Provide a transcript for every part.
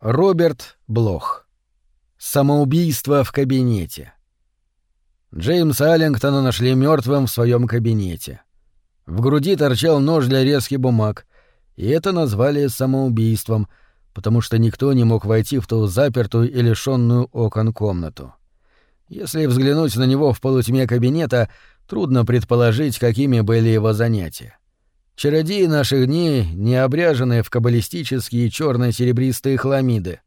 Роберт Блох. Самоубийство в кабинете. Джеймса Аллингтона нашли мертвым в своем кабинете. В груди торчал нож для резки бумаг, и это назвали самоубийством, потому что никто не мог войти в ту запертую и лишенную окон комнату. Если взглянуть на него в полутьме кабинета, трудно предположить, какими были его занятия. Чародеи наших дней не обряжены в каббалистические черно-серебристые хламиды.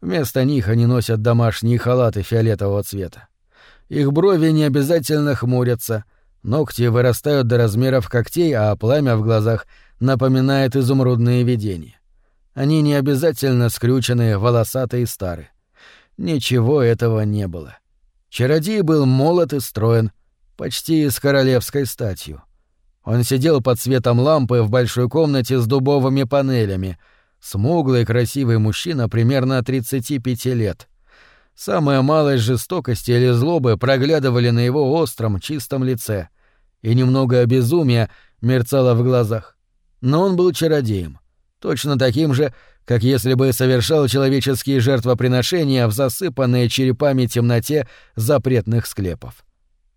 Вместо них они носят домашние халаты фиолетового цвета. Их брови не обязательно хмурятся, ногти вырастают до размеров когтей, а пламя в глазах напоминает изумрудные видения. Они не обязательно скрюченные, волосатые и стары. Ничего этого не было. Чародей был молод и строен, почти с королевской статью. Он сидел под светом лампы в большой комнате с дубовыми панелями. Смуглый, красивый мужчина примерно 35 лет. Самая малость жестокости или злобы проглядывали на его остром, чистом лице. И немного безумия мерцало в глазах. Но он был чародеем. Точно таким же, как если бы совершал человеческие жертвоприношения в засыпанной черепами темноте запретных склепов.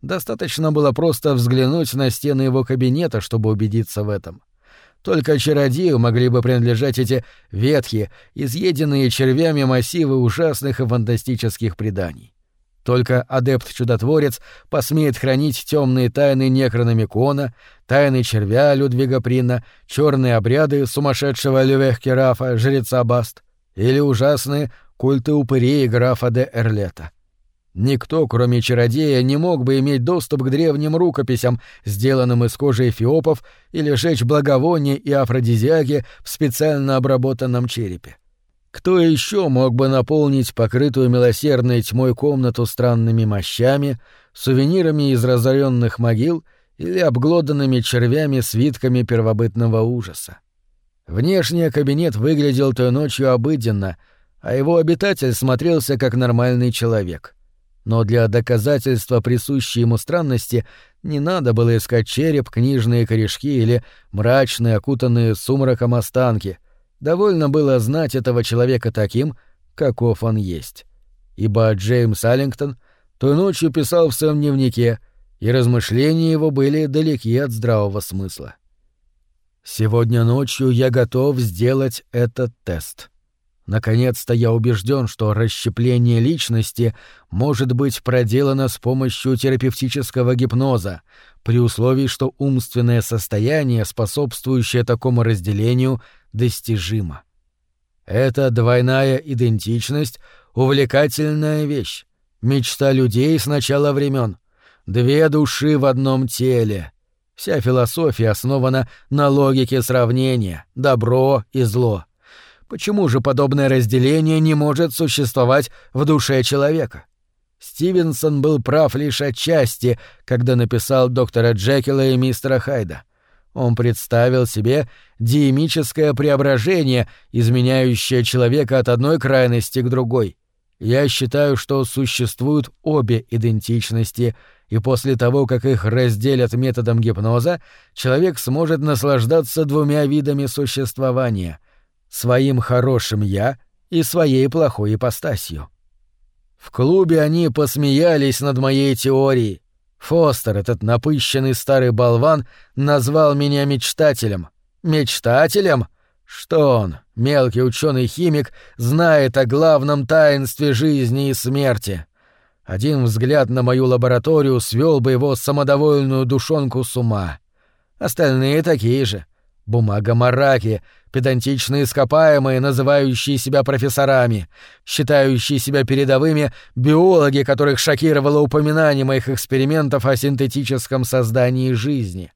Достаточно было просто взглянуть на стены его кабинета, чтобы убедиться в этом. Только чародею могли бы принадлежать эти ветхие, изъеденные червями массивы ужасных и фантастических преданий. Только адепт-чудотворец посмеет хранить темные тайны Некрономикона, тайны червя Людвига Прина, черные обряды сумасшедшего Левехкерафа, жреца Баст, или ужасные культы упырей графа де Эрлета. Никто, кроме чародея, не мог бы иметь доступ к древним рукописям, сделанным из кожи эфиопов, или жечь благовония и афродизиаки в специально обработанном черепе. Кто еще мог бы наполнить покрытую милосердной тьмой комнату странными мощами, сувенирами из разоренных могил или обглоданными червями свитками первобытного ужаса? Внешне кабинет выглядел той ночью обыденно, а его обитатель смотрелся как нормальный человек — но для доказательства присущей ему странности не надо было искать череп, книжные корешки или мрачные, окутанные сумраком останки. Довольно было знать этого человека таким, каков он есть. Ибо Джеймс Аллингтон той ночью писал в своем дневнике, и размышления его были далеки от здравого смысла. «Сегодня ночью я готов сделать этот тест». Наконец-то я убежден, что расщепление личности может быть проделано с помощью терапевтического гипноза, при условии, что умственное состояние, способствующее такому разделению, достижимо. Эта двойная идентичность — увлекательная вещь, мечта людей с начала времен. Две души в одном теле. Вся философия основана на логике сравнения — добро и зло — Почему же подобное разделение не может существовать в душе человека? Стивенсон был прав лишь отчасти, когда написал доктора Джекила и мистера Хайда. Он представил себе диемическое преображение, изменяющее человека от одной крайности к другой. Я считаю, что существуют обе идентичности, и после того, как их разделят методом гипноза, человек сможет наслаждаться двумя видами существования — своим хорошим «я» и своей плохой ипостасью. В клубе они посмеялись над моей теорией. Фостер, этот напыщенный старый болван, назвал меня мечтателем. Мечтателем? Что он, мелкий ученый-химик, знает о главном таинстве жизни и смерти? Один взгляд на мою лабораторию свел бы его самодовольную душонку с ума. Остальные такие же. Бумага Мараки, педантичные ископаемые, называющие себя профессорами, считающие себя передовыми биологи, которых шокировало упоминание моих экспериментов о синтетическом создании жизни.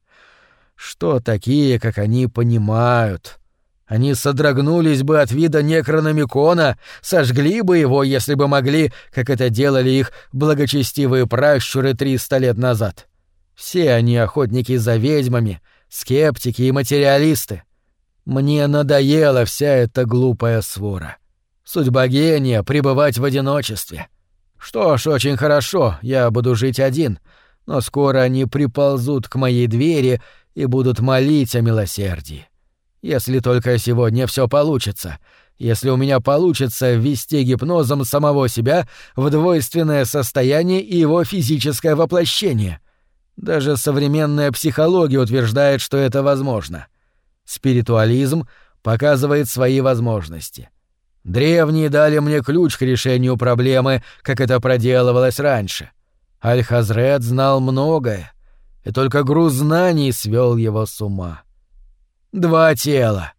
Что такие, как они, понимают? Они содрогнулись бы от вида некрономикона, сожгли бы его, если бы могли, как это делали их благочестивые пращуры триста лет назад. Все они охотники за ведьмами, скептики и материалисты — мне надоела вся эта глупая свора. Судьба гения — пребывать в одиночестве. Что ж, очень хорошо, я буду жить один, но скоро они приползут к моей двери и будут молить о милосердии. Если только сегодня все получится, если у меня получится ввести гипнозом самого себя в двойственное состояние и его физическое воплощение. Даже современная психология утверждает, что это возможно. Спиритуализм показывает свои возможности. Древние дали мне ключ к решению проблемы, как это проделывалось раньше. Аль-Хазрет знал многое, и только груз знаний свел его с ума. Два тела.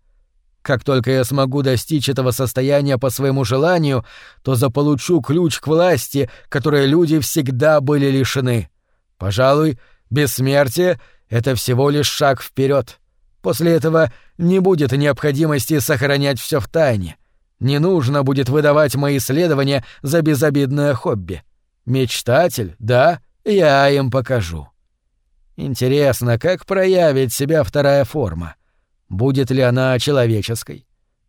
Как только я смогу достичь этого состояния по своему желанию, то заполучу ключ к власти, которой люди всегда были лишены. Пожалуй, бессмертие — это всего лишь шаг вперед. После этого не будет необходимости сохранять все в тайне. Не нужно будет выдавать мои исследования за безобидное хобби. Мечтатель, да, я им покажу. Интересно, как проявит себя вторая форма? Будет ли она человеческой?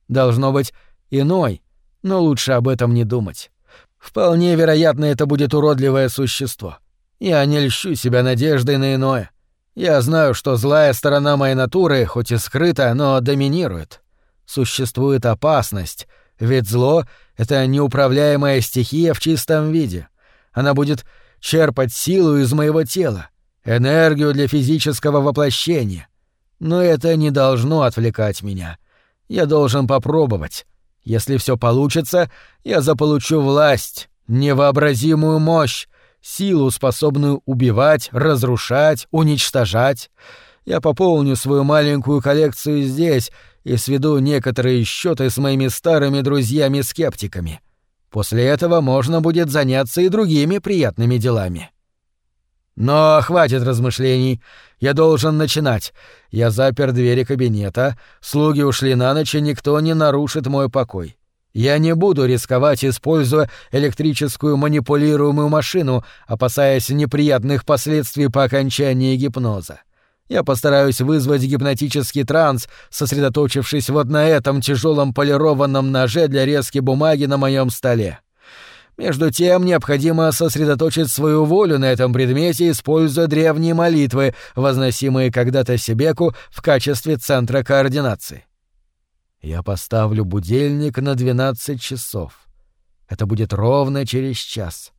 Должно быть, иной, но лучше об этом не думать. Вполне вероятно, это будет уродливое существо. Я не льщу себя надеждой на иное. Я знаю, что злая сторона моей натуры, хоть и скрыта, но доминирует. Существует опасность, ведь зло — это неуправляемая стихия в чистом виде. Она будет черпать силу из моего тела, энергию для физического воплощения. Но это не должно отвлекать меня. Я должен попробовать. Если все получится, я заполучу власть, невообразимую мощь, силу, способную убивать, разрушать, уничтожать. Я пополню свою маленькую коллекцию здесь и сведу некоторые счеты с моими старыми друзьями-скептиками. После этого можно будет заняться и другими приятными делами. Но хватит размышлений. Я должен начинать. Я запер двери кабинета, слуги ушли на ночь, и никто не нарушит мой покой. Я не буду рисковать, используя электрическую манипулируемую машину, опасаясь неприятных последствий по окончании гипноза. Я постараюсь вызвать гипнотический транс, сосредоточившись вот на этом тяжелом полированном ноже для резки бумаги на моем столе. Между тем необходимо сосредоточить свою волю на этом предмете, используя древние молитвы, возносимые когда-то Себеку в качестве центра координации. Я поставлю будильник на 12 часов. Это будет ровно через час.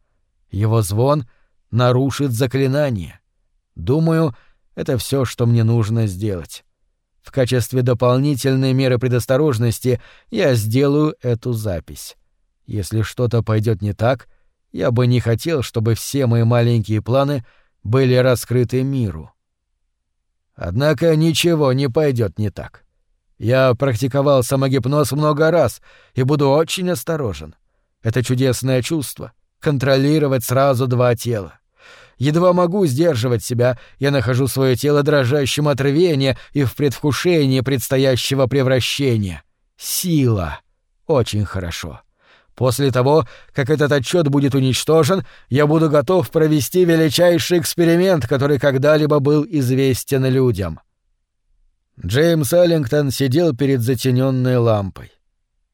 Его звон нарушит заклинание. Думаю, это все, что мне нужно сделать. В качестве дополнительной меры предосторожности я сделаю эту запись. Если что-то пойдет не так, я бы не хотел, чтобы все мои маленькие планы были раскрыты миру. Однако ничего не пойдет не так. Я практиковал самогипноз много раз и буду очень осторожен. Это чудесное чувство — контролировать сразу два тела. Едва могу сдерживать себя, я нахожу свое тело дрожащим от рвения и в предвкушении предстоящего превращения. Сила. Очень хорошо. После того, как этот отчет будет уничтожен, я буду готов провести величайший эксперимент, который когда-либо был известен людям. Джеймс Аллингтон сидел перед затененной лампой.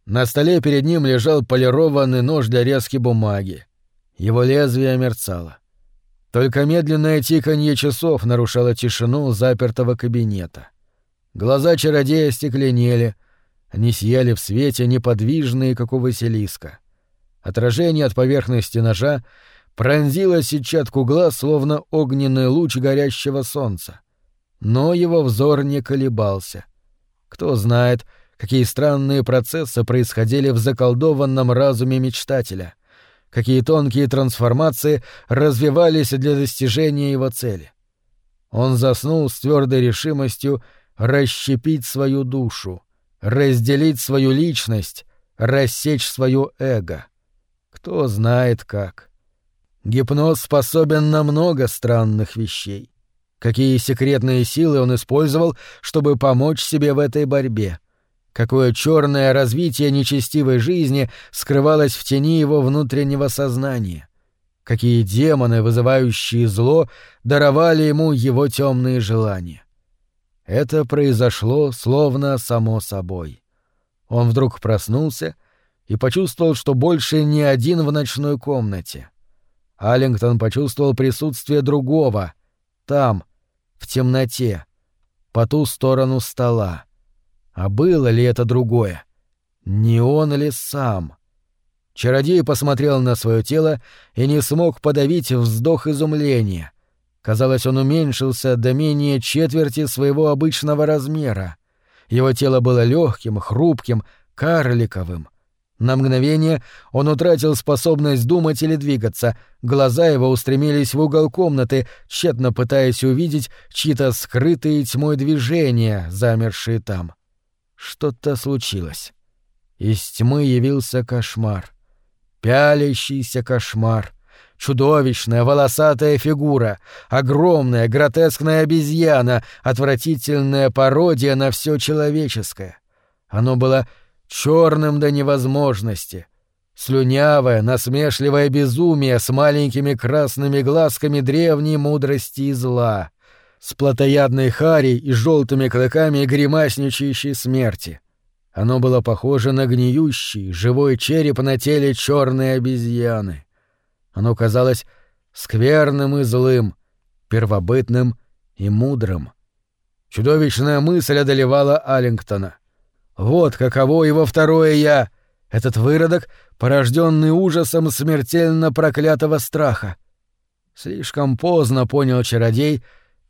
На столе перед ним лежал полированный нож для резки бумаги. Его лезвие мерцало. Только медленное тиканье часов нарушало тишину запертого кабинета. Глаза чародея стекленели, они сияли в свете, неподвижные, как у Василиска. Отражение от поверхности ножа пронзило сетчатку глаз, словно огненный луч горящего солнца. Но его взор не колебался. Кто знает, какие странные процессы происходили в заколдованном разуме мечтателя, какие тонкие трансформации развивались для достижения его цели. Он заснул с твердой решимостью расщепить свою душу, разделить свою личность, рассечь свое эго. Кто знает как. Гипноз способен на много странных вещей. Какие секретные силы он использовал, чтобы помочь себе в этой борьбе? Какое черное развитие нечестивой жизни скрывалось в тени его внутреннего сознания? Какие демоны, вызывающие зло, даровали ему его темные желания? Это произошло словно само собой. Он вдруг проснулся и почувствовал, что больше не один в ночной комнате. Аллингтон почувствовал присутствие другого, там, в темноте, по ту сторону стола. А было ли это другое? Не он ли сам? Чародей посмотрел на свое тело и не смог подавить вздох изумления. Казалось, он уменьшился до менее четверти своего обычного размера. Его тело было легким, хрупким, карликовым. На мгновение он утратил способность думать или двигаться, глаза его устремились в угол комнаты, тщетно пытаясь увидеть чьи-то скрытые тьмой движения, замершие там. Что-то случилось. Из тьмы явился кошмар. Пялящийся кошмар. Чудовищная волосатая фигура, огромная гротескная обезьяна, отвратительная пародия на все человеческое. Оно было черным до невозможности. Слюнявое, насмешливое безумие с маленькими красными глазками древней мудрости и зла, с плотоядной харей и желтыми клыками гримасничающей смерти. Оно было похоже на гниющий, живой череп на теле черной обезьяны. Оно казалось скверным и злым, первобытным и мудрым. Чудовищная мысль одолевала Аллингтона — вот каково его второе «я», этот выродок, порожденный ужасом смертельно проклятого страха. Слишком поздно понял чародей,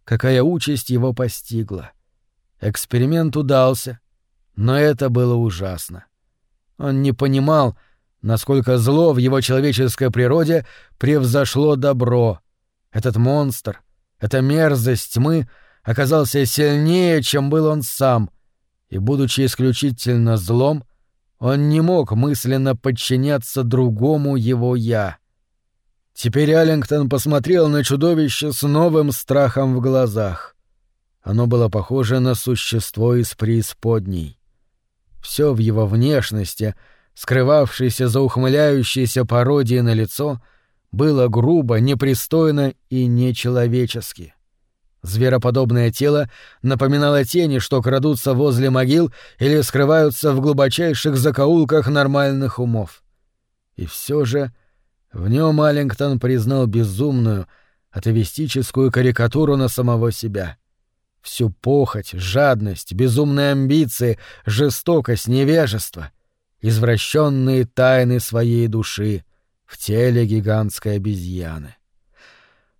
какая участь его постигла. Эксперимент удался, но это было ужасно. Он не понимал, насколько зло в его человеческой природе превзошло добро. Этот монстр, эта мерзость тьмы оказался сильнее, чем был он сам — и, будучи исключительно злом, он не мог мысленно подчиняться другому его «я». Теперь Аллингтон посмотрел на чудовище с новым страхом в глазах. Оно было похоже на существо из преисподней. Все в его внешности, скрывавшейся за ухмыляющейся пародией на лицо, было грубо, непристойно и нечеловечески. Звероподобное тело напоминало тени, что крадутся возле могил или скрываются в глубочайших закоулках нормальных умов. И все же в нем Аллингтон признал безумную, атовистическую карикатуру на самого себя. Всю похоть, жадность, безумные амбиции, жестокость, невежество, извращенные тайны своей души в теле гигантской обезьяны.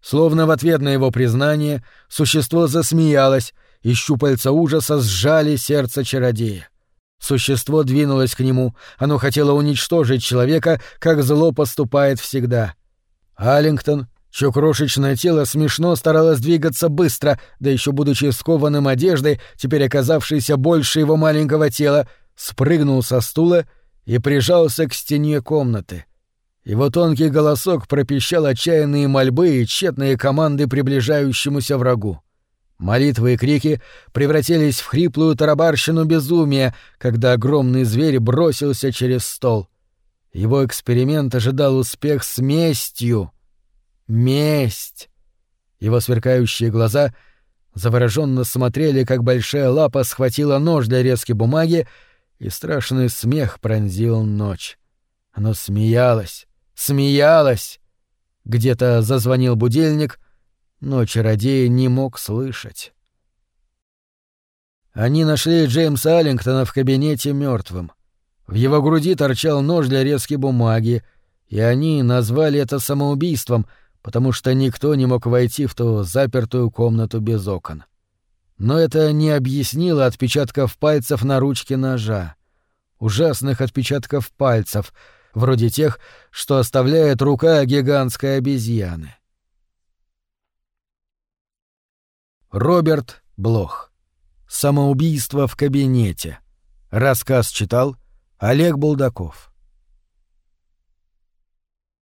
Словно в ответ на его признание, существо засмеялось, и щупальца ужаса сжали сердце чародея. Существо двинулось к нему, оно хотело уничтожить человека, как зло поступает всегда. Аллингтон, чье крошечное тело смешно старалось двигаться быстро, да еще будучи скованным одеждой, теперь оказавшейся больше его маленького тела, спрыгнул со стула и прижался к стене комнаты — его тонкий голосок пропищал отчаянные мольбы и тщетные команды приближающемуся врагу. Молитвы и крики превратились в хриплую тарабарщину безумия, когда огромный зверь бросился через стол. Его эксперимент ожидал успех с местью. Месть! Его сверкающие глаза завороженно смотрели, как большая лапа схватила нож для резки бумаги, и страшный смех пронзил ночь. Оно смеялось, смеялась. Где-то зазвонил будильник, но чародей не мог слышать. Они нашли Джеймса Аллингтона в кабинете мертвым. В его груди торчал нож для резки бумаги, и они назвали это самоубийством, потому что никто не мог войти в ту запертую комнату без окон. Но это не объяснило отпечатков пальцев на ручке ножа. Ужасных отпечатков пальцев — вроде тех, что оставляет рука гигантской обезьяны. Роберт Блох. Самоубийство в кабинете. Рассказ читал Олег Булдаков.